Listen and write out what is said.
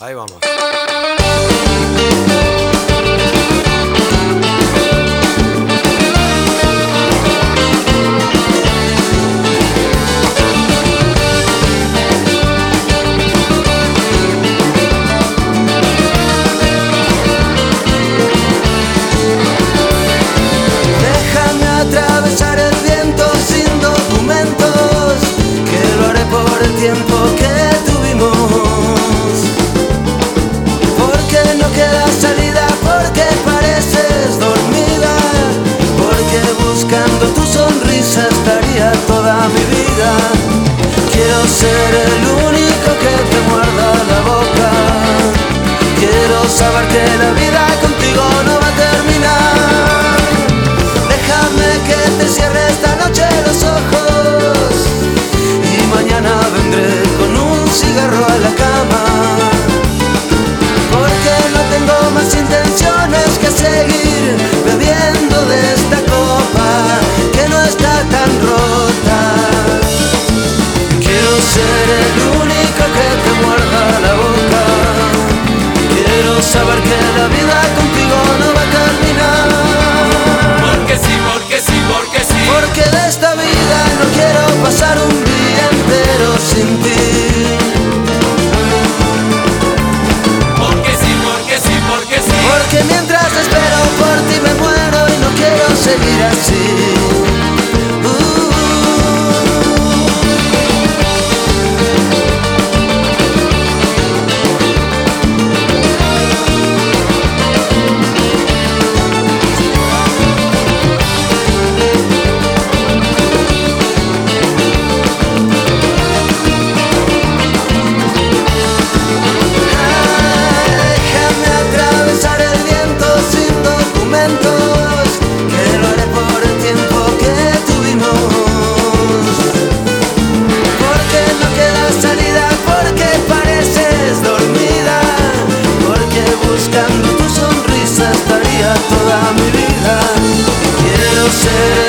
Aí vamos. cierre esta noche los ojos y mañana vendré con un cigarro a la cama. Porque no tengo más intenciones que seguir bebiendo de esta copa que no está tan rota. Quiero ser el único que te muerda la boca. Quiero saber que You. said